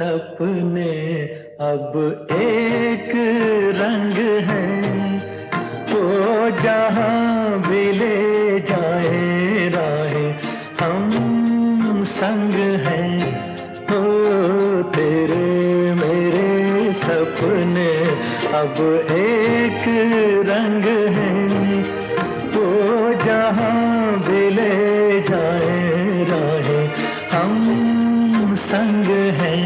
सपने अब एक रंग है, वो जहाँ भी ले जाए राहे हम संग हैं। हो तेरे मेरे सपने अब एक रंग है, वो जहाँ संग है।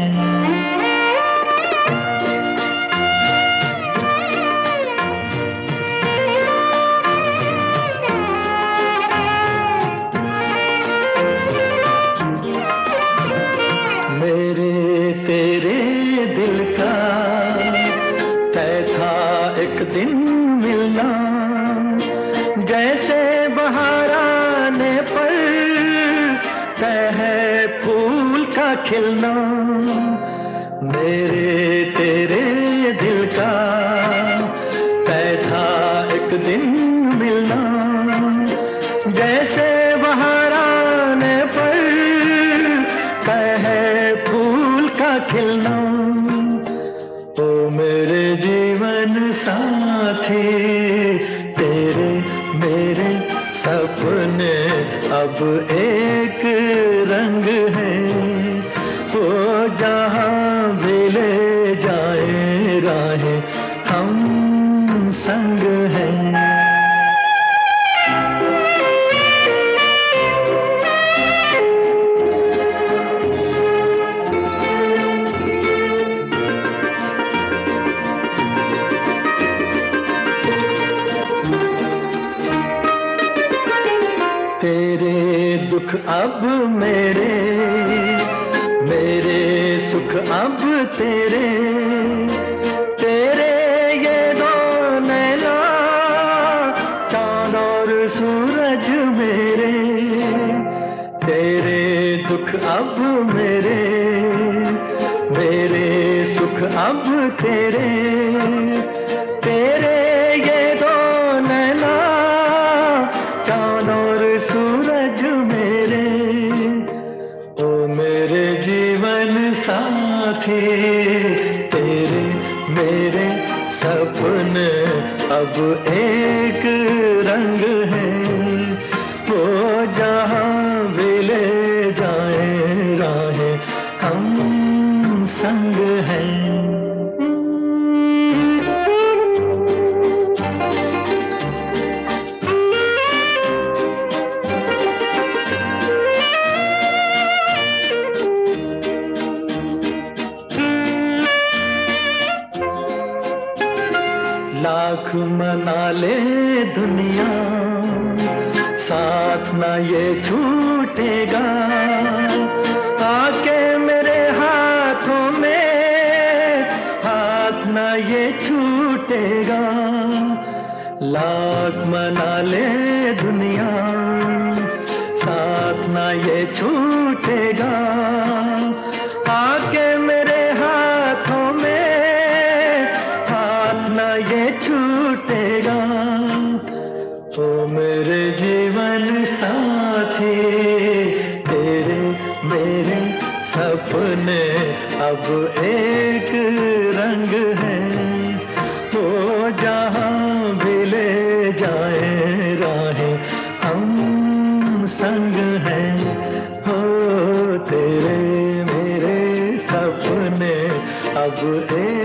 मेरे तेरे दिल का तय था एक दिन। खिलना, मेरे तेरे दिल का तय एक दिन मिलना। जैसे बहार आने पर तय है फूल का खिलना, ओ मेरे जीवन साथी, तेरे मेरे सपने अब एक रंग है। संग है। तेरे दुख अब मेरे मेरे सुख अब तेरे। और सूरज मेरे, तेरे दुख अब मेरे मेरे सुख अब तेरे तेरे ये दो नैना, चाँद और सूरज मेरे। ओ मेरे जीवन साथी, तेरे मेरे सपने अब एक लाख मना ले दुनिया, साथ ना ये छूटेगा। आके मेरे हाथों में, हाथ ना ये छूटेगा। लाख मना ले दुनिया, साथ ना ये छूटेगा। मेरे जीवन साथी, तेरे मेरे सपने अब एक रंग है। वो जहाँ भी ले जाए राहें हम संग हैं। हो तेरे मेरे सपने अब एक